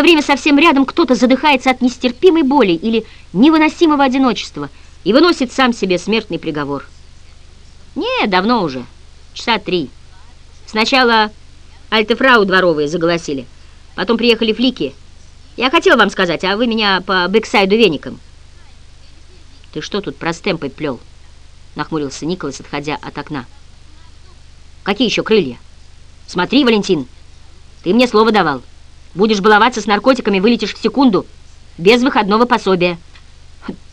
это время совсем рядом кто-то задыхается от нестерпимой боли или невыносимого одиночества и выносит сам себе смертный приговор. Не, давно уже, часа три. Сначала альтефрау дворовые заголосили, потом приехали флики. Я хотел вам сказать, а вы меня по бэксайду веником. Ты что тут про стемпой плел? Нахмурился Николас, отходя от окна. Какие еще крылья? Смотри, Валентин, ты мне слово давал. Будешь баловаться с наркотиками, вылетишь в секунду, без выходного пособия.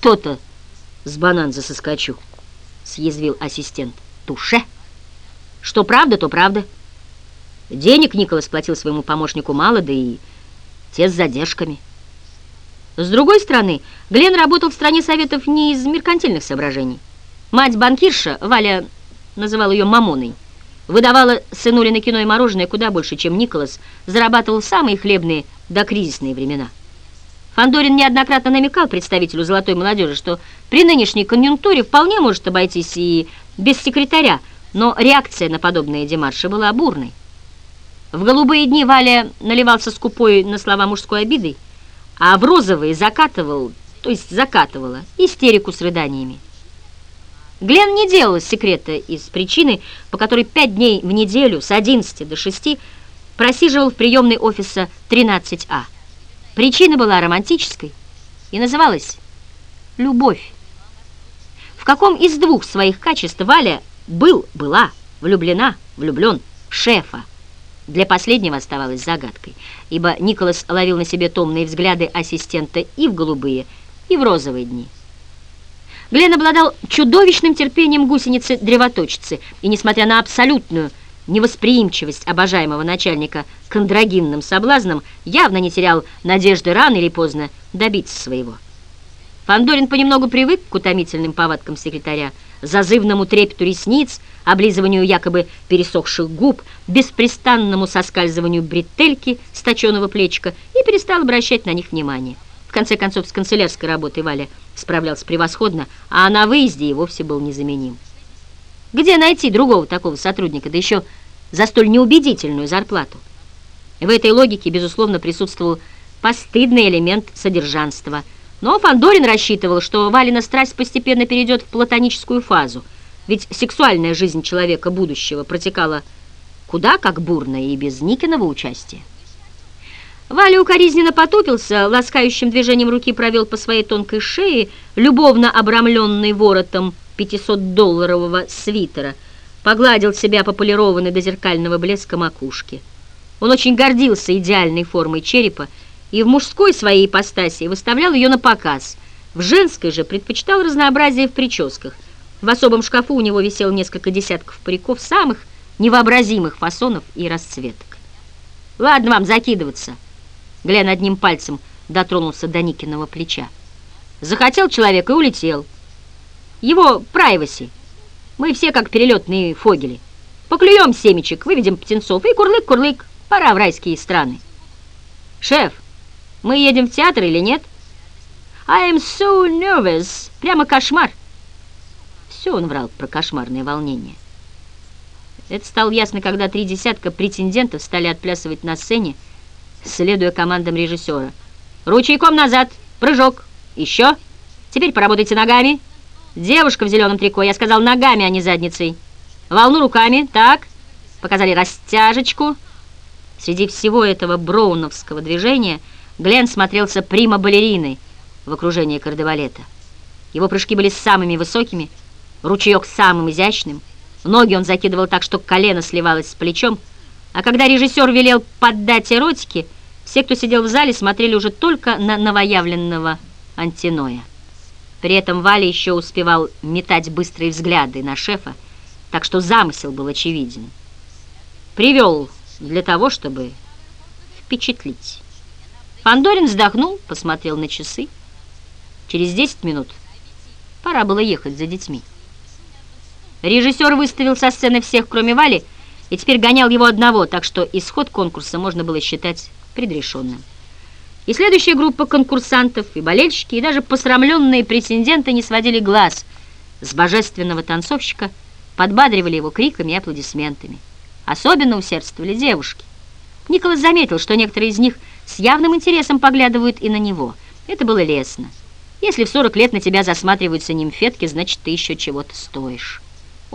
То-то с бананза соскочу, съязвил ассистент. Туше. Что правда, то правда. Денег Николас платил своему помощнику мало, да и те с задержками. С другой стороны, Глен работал в стране советов не из меркантильных соображений. Мать банкирша, Валя называла ее Мамоной, выдавала сынули на кино и мороженое куда больше, чем Николас зарабатывал в самые хлебные докризисные времена. Фандорин неоднократно намекал представителю золотой молодежи, что при нынешней конъюнктуре вполне может обойтись и без секретаря, но реакция на подобные демарши была бурной. В голубые дни Валя наливался скупой на слова мужской обидой, а в розовые закатывал, то есть закатывала, истерику с рыданиями. Глен не делал секрета из причины, по которой пять дней в неделю с 11 до 6 просиживал в приемной офиса 13А. Причина была романтической и называлась «любовь». В каком из двух своих качеств Валя был, была, влюблена, влюблен шефа? Для последнего оставалось загадкой, ибо Николас ловил на себе томные взгляды ассистента и в голубые, и в розовые дни. Глен обладал чудовищным терпением гусеницы-древоточицы, и, несмотря на абсолютную невосприимчивость обожаемого начальника к андрогинным соблазнам, явно не терял надежды рано или поздно добиться своего. Фандорин понемногу привык к утомительным повадкам секретаря, зазывному трепету ресниц, облизыванию якобы пересохших губ, беспрестанному соскальзыванию бретельки с точеного плечика и перестал обращать на них внимание. Конце концов, с канцелярской работой Валя справлялся превосходно, а на выезде и вовсе был незаменим. Где найти другого такого сотрудника, да еще за столь неубедительную зарплату? В этой логике, безусловно, присутствовал постыдный элемент содержанства. Но Фандорин рассчитывал, что Валина страсть постепенно перейдет в платоническую фазу, ведь сексуальная жизнь человека будущего протекала куда как бурно и без Никиного участия. Валя укоризненно потупился, ласкающим движением руки провел по своей тонкой шее, любовно обрамленной воротом 500-долларового свитера, погладил себя по полированной до зеркального блеска макушки. Он очень гордился идеальной формой черепа и в мужской своей ипостаси выставлял ее на показ. В женской же предпочитал разнообразие в прическах. В особом шкафу у него висело несколько десятков париков самых невообразимых фасонов и расцветок. «Ладно вам закидываться», Глен одним пальцем дотронулся до Никиного плеча. Захотел человек и улетел. Его прайваси. Мы все как перелетные фогели. Поклюем семечек, выведем птенцов и курлык-курлык. Пора в райские страны. Шеф, мы едем в театр или нет? I am so nervous. Прямо кошмар. Все он врал про кошмарное волнение. Это стало ясно, когда три десятка претендентов стали отплясывать на сцене, следуя командам режиссера. «Ручейком назад! Прыжок! Еще! Теперь поработайте ногами! Девушка в зеленом трико, я сказал ногами, а не задницей! Волну руками, так!» Показали растяжечку. Среди всего этого броуновского движения Глен смотрелся прима-балериной в окружении кардевалета. Его прыжки были самыми высокими, ручеек самым изящным, ноги он закидывал так, что колено сливалось с плечом, а когда режиссер велел поддать эротике, все, кто сидел в зале, смотрели уже только на новоявленного антиноя. При этом Валя еще успевал метать быстрые взгляды на шефа, так что замысел был очевиден. Привел для того, чтобы впечатлить. Фандорин вздохнул, посмотрел на часы. Через 10 минут пора было ехать за детьми. Режиссер выставил со сцены всех, кроме Вали, и теперь гонял его одного, так что исход конкурса можно было считать предрешенным. И следующая группа конкурсантов, и болельщики, и даже посрамленные претенденты не сводили глаз с божественного танцовщика, подбадривали его криками и аплодисментами. Особенно усердствовали девушки. Николас заметил, что некоторые из них с явным интересом поглядывают и на него. Это было лестно. Если в 40 лет на тебя засматриваются нимфетки, значит, ты еще чего-то стоишь.